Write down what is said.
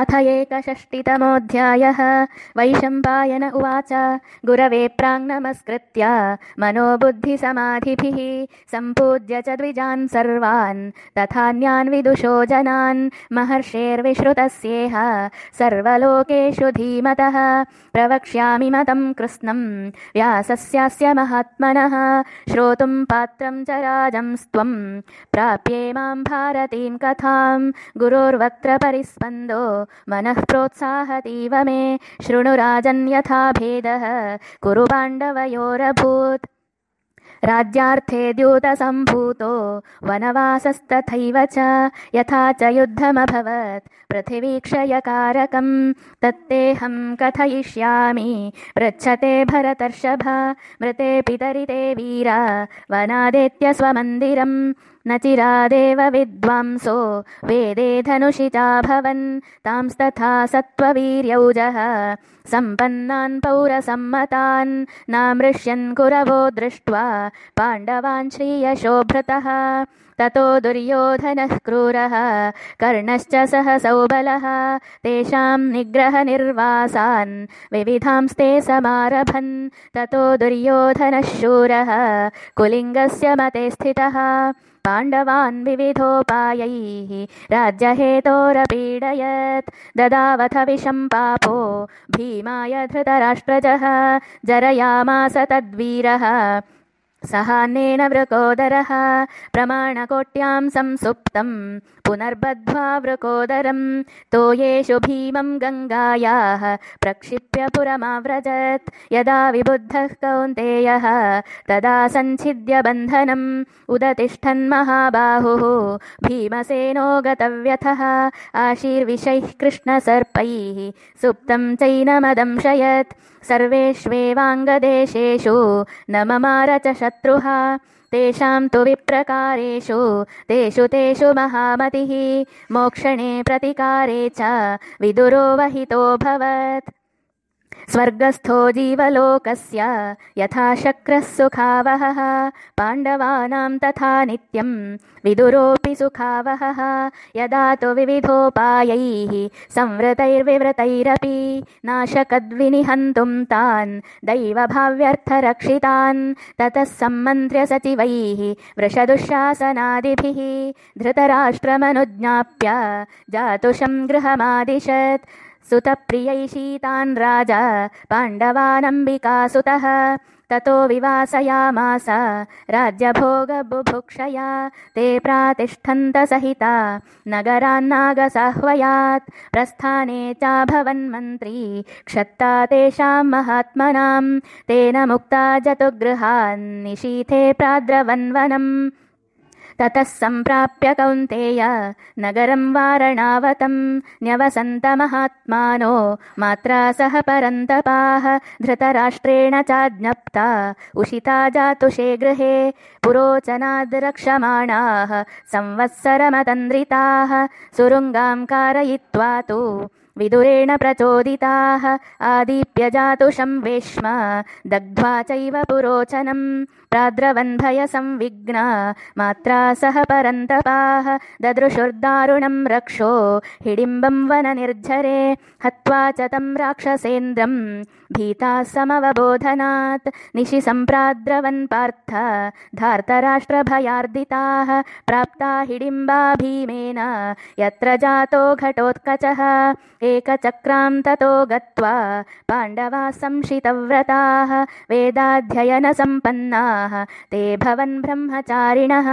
अथ एकषष्टितमोऽध्यायः। वैशम्पायन उवाच गुरवे प्राङ्नमस्कृत्य मनोबुद्धिसमाधिभिः सम्पूज्य च द्विजान् सर्वान् तथान्यान् विदुषो जनान् महर्षेर्विश्रुतस्येह सर्वलोकेषु धीमतः प्रवक्ष्यामि मतम् कृत्स्नम् व्यासस्यास्य महात्मनः श्रोतुम् पात्रम् च राजंस्त्वम् प्राप्ये माम् भारतीम् कथाम् गुरोर्वक्त्र परिस्पन्दो मनः प्रोत्साहतीव मे। शृणुराजन् यथा भेदः। कुरु पाण्डवयोरभूत्। राज्यार्थे द्यूतसम्भूतो। वनवासस्तथैव च यथा च युद्धमभवत्। पृथिवीक्षयकारकम् तत्तेऽहं कथयिष्यामि। पृच्छते भरतर्षभ मृते पितरिते वीरा। वनादेत्य स्वमन्दिरम् न चिरादेव विद्वांसो। वेदे धनुषिताभवन् तांस्तथा सत्त्ववीर्यौजः। सम्पन्नान् पौरसम्मतान्। नामृष्यन् कुरवो दृष्ट्वा। पाण्डवान् श्रियशोभृतः। ततो दुर्योधनः क्रूरः। कर्णश्च सह सौबलः तेषाम् निग्रहनिर्वासान्। विविधांस्ते समारभन्। ततो दुर्योधनः शूरः। कुलिङ्गस्य मते स्थितः पाण्डवान् विविधोपायैः राज्यहेतोरपीडयत्। ददावथ विषम् पापो भीमाय धृतराष्ट्रजः। जरयामास तद्वीरः सहान्नेन वृकोदरः प्रमाणकोट्यां संसुप्तम् पुनर्बध्वा वृकोदरम्। तोयेषु भीमम् गङ्गायाः प्रक्षिप्य पुरमाव्रजत्। यदा विबुद्धः कौन्तेयः तदा सञ्छिद्य बन्धनम् उदतिष्ठन्महाबाहुः भीमसेनो गतव्यथः आशीर्विषैः कृष्णसर्पैः सुप्तम् चैनमदंशयत्। सर्वेष्वेवाङ्गदेशेषु न ममार च शत्रुः। तेषां तु विप्रकारेषु तेषु तेषु महामतिः। मोक्षणे प्रतिकारे च विदुरोवहितोऽभवत् स्वर्गस्थो जीवलोकस्य यथा शक्रः सुखावहः पाण्डवानां तथा नित्यम् विदुरोऽपि सुखावहः यदा तु विविधोपायैः संवृतैर्विवृतैरपि नाशकद्विनिहन्तुम् तान् दैवभाव्यर्थरक्षितान् ततः सम्मन्त्र्य सचिवैः वृषदुःशासनादिभिः धृतराष्ट्रमनुज्ञाप्य जातुषम् गृहमादिशत् सुतप्रियैषीतान् राजा पाण्डवानम्बिकासुतः। ततो विवासयामास राज्यभोगबुभुक्षया ते प्रातिष्ठन्तसहिता नगरान्नागसाह्वयात् प्रस्थाने चाभवन्मन्त्री क्षत्ता तेषां महात्मनां तेन मुक्ता जतुगृहान्निशीथे प्राद्रवन्वनम् ततः सम्प्राप्य कौन्तेय नगरम् वारणावतम् न्यवसन्तमहात्मानो मात्रा सह परन्तपाः धृतराष्ट्रेण चाज्ञप्ता उषिता जातुषे गृहे पुरोचनाद्रक्षमाणाः संवत्सरमतन्द्रिताः सुरुङ्गाम् कारयित्वा तु विदुरेण प्रचोदिताः। आदीप्य जातुषं वेश्म दग्ध्वा चैव पुरोचनम्। प्राद्रवन्भयसंविघ्ना मात्रा सह परन्तपाः। ददृशुर्दारुणम् रक्षो हिडिम्बम् वननिर्झरे हत्वा च तम् राक्षसेन्द्रम् भीताः समवबोधनात्। निशि सम्प्राद्रवन् पार्थ धार्तराष्ट्रभयार्दिताः। प्राप्ता हिडिम्बा भीमेन यत्र जातो घटोत्कचः एकचक्राम् ततो गत्वा पाण्डवाः संशितव्रताः वेदाध्ययनसम्पन्नाः ते भवन् ब्रह्मचारिणः